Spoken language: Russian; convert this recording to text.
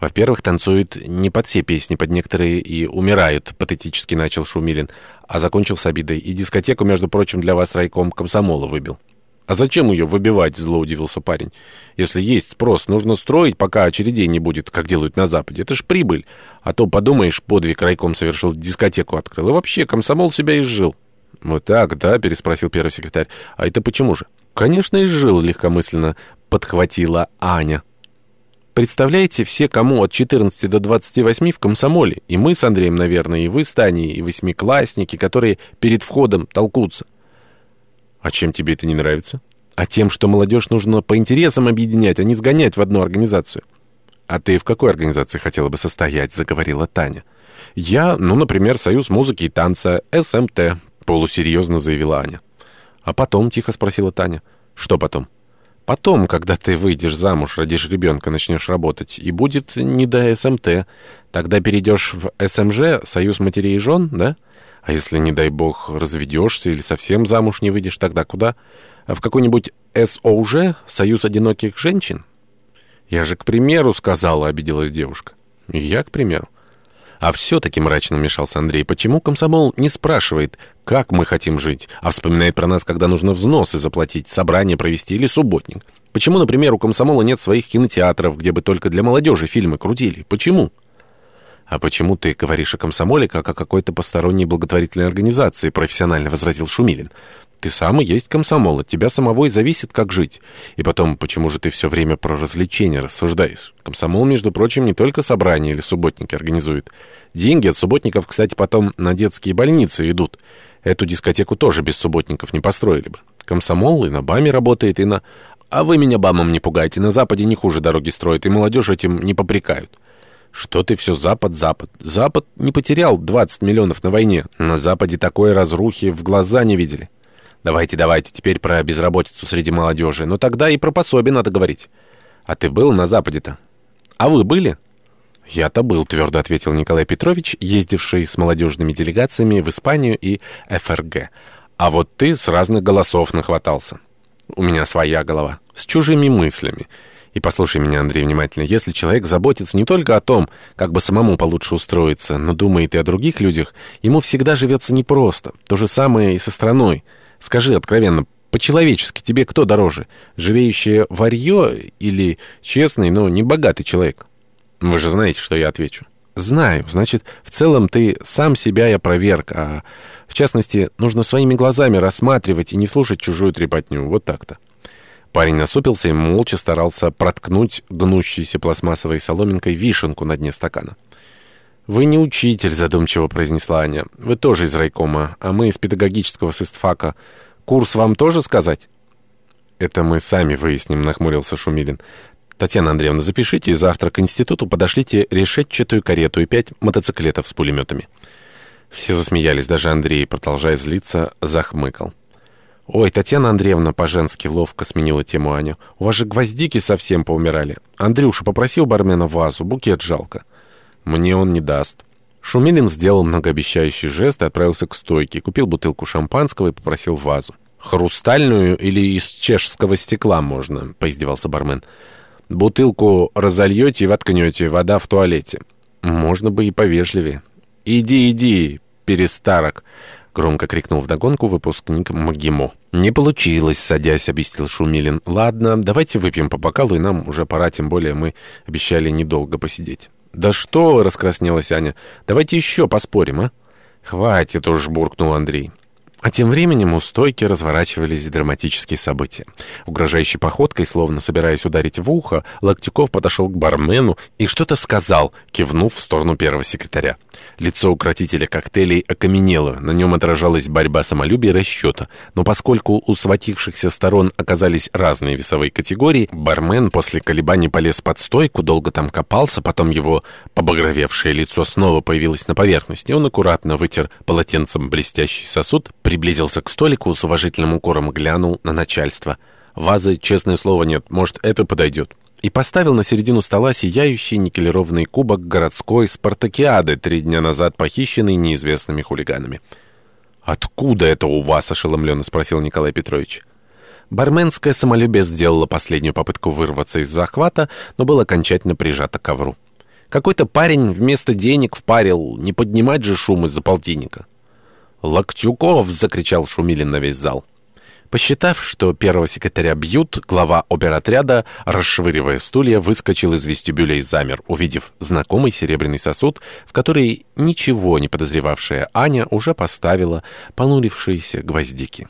Во-первых, танцуют не под все песни, под некоторые и умирают, патетически начал Шумилин, а закончил с обидой. И дискотеку, между прочим, для вас райком комсомола выбил. «А зачем ее выбивать?» — зло удивился парень. «Если есть спрос, нужно строить, пока очередей не будет, как делают на Западе. Это ж прибыль. А то, подумаешь, подвиг райком совершил, дискотеку открыл. И вообще, комсомол себя изжил». «Вот так, да?» — переспросил первый секретарь. «А это почему же?» «Конечно, изжил», — легкомысленно подхватила Аня. Представляете, все, кому от 14 до 28 в комсомоле. И мы с Андреем, наверное, и вы с Таней, и восьмиклассники, которые перед входом толкутся. А чем тебе это не нравится? А тем, что молодежь нужно по интересам объединять, а не сгонять в одну организацию. А ты в какой организации хотела бы состоять, заговорила Таня. Я, ну, например, Союз музыки и танца, СМТ, полусерьезно заявила Аня. А потом, тихо спросила Таня. Что потом? Потом, когда ты выйдешь замуж, родишь ребенка, начнешь работать, и будет не до СМТ, тогда перейдешь в СМЖ, Союз матерей и жен, да? А если, не дай бог, разведешься или совсем замуж не выйдешь, тогда куда? А в какой-нибудь СОЖ, Союз одиноких женщин? Я же к примеру сказала, обиделась девушка. Я к примеру. А все-таки мрачно вмешался Андрей. Почему комсомол не спрашивает, как мы хотим жить, а вспоминает про нас, когда нужно взносы заплатить, собрание провести или субботник? Почему, например, у комсомола нет своих кинотеатров, где бы только для молодежи фильмы крутили? Почему? «А почему ты говоришь о комсомоле, как о какой-то посторонней благотворительной организации?» — профессионально возразил Шумилин. «Ты сам и есть комсомол, от тебя самого и зависит, как жить. И потом, почему же ты все время про развлечения рассуждаешь? Комсомол, между прочим, не только собрания или субботники организует. Деньги от субботников, кстати, потом на детские больницы идут. Эту дискотеку тоже без субботников не построили бы. Комсомол и на БАМе работает, и на... А вы меня БАМом не пугайте, на Западе не хуже дороги строят, и молодежь этим не попрекают». Что ты все Запад-Запад? Запад не потерял 20 миллионов на войне. На Западе такой разрухи в глаза не видели. Давайте, давайте, теперь про безработицу среди молодежи. Но тогда и про пособие надо говорить. А ты был на Западе-то? А вы были? Я-то был, твердо ответил Николай Петрович, ездивший с молодежными делегациями в Испанию и ФРГ. А вот ты с разных голосов нахватался. У меня своя голова, с чужими мыслями. И послушай меня, Андрей, внимательно. Если человек заботится не только о том, как бы самому получше устроиться, но думает и о других людях, ему всегда живется непросто. То же самое и со страной. Скажи откровенно, по-человечески тебе кто дороже? Жалеющее варье или честный, но не богатый человек? Вы же знаете, что я отвечу. Знаю. Значит, в целом ты сам себя и опроверг, а в частности, нужно своими глазами рассматривать и не слушать чужую трепотню. Вот так-то. Парень насупился и молча старался проткнуть гнущейся пластмассовой соломинкой вишенку на дне стакана. «Вы не учитель», — задумчиво произнесла Аня. «Вы тоже из райкома, а мы из педагогического сыстфака. Курс вам тоже сказать?» «Это мы сами выясним», — нахмурился Шумилин. «Татьяна Андреевна, запишите, завтра к институту подошлите решетчатую карету и пять мотоциклетов с пулеметами». Все засмеялись, даже Андрей, продолжая злиться, захмыкал. «Ой, Татьяна Андреевна по-женски ловко сменила тему Аня. У вас же гвоздики совсем поумирали. Андрюша попросил бармена вазу, букет жалко». «Мне он не даст». Шумилин сделал многообещающий жест и отправился к стойке. Купил бутылку шампанского и попросил вазу. «Хрустальную или из чешского стекла можно?» — поиздевался бармен. «Бутылку разольете и воткнете, вода в туалете». «Можно бы и повежливее». «Иди, иди, перестарок!» — громко крикнул вдогонку выпускник МГИМО. «Не получилось», — садясь, объяснил Шумилин. «Ладно, давайте выпьем по бокалу, и нам уже пора, тем более мы обещали недолго посидеть». «Да что?» — раскраснелась Аня. «Давайте еще поспорим, а?» «Хватит уж», — буркнул Андрей. А тем временем у стойки разворачивались драматические события. Угрожающей походкой, словно собираясь ударить в ухо, Локтюков подошел к бармену и что-то сказал, кивнув в сторону первого секретаря. Лицо укротителя коктейлей окаменело, на нем отражалась борьба самолюбия и расчета. Но поскольку у схватившихся сторон оказались разные весовые категории, бармен после колебаний полез под стойку, долго там копался, потом его побагровевшее лицо снова появилось на поверхности. Он аккуратно вытер полотенцем блестящий сосуд, Приблизился к столику, с уважительным укором глянул на начальство. Вазы, честное слово, нет, может, это подойдет. И поставил на середину стола сияющий никелированный кубок городской спартакиады, три дня назад похищенный неизвестными хулиганами. «Откуда это у вас?» — ошеломленно спросил Николай Петрович. Барменское самолюбие сделало последнюю попытку вырваться из захвата, но было окончательно прижато к ковру. Какой-то парень вместо денег впарил, не поднимать же шум из-за полтинника. «Локтюков!» — закричал Шумилин на весь зал. Посчитав, что первого секретаря бьют, глава оперотряда, расшвыривая стулья, выскочил из вестибюля и замер, увидев знакомый серебряный сосуд, в который ничего не подозревавшая Аня уже поставила понурившиеся гвоздики.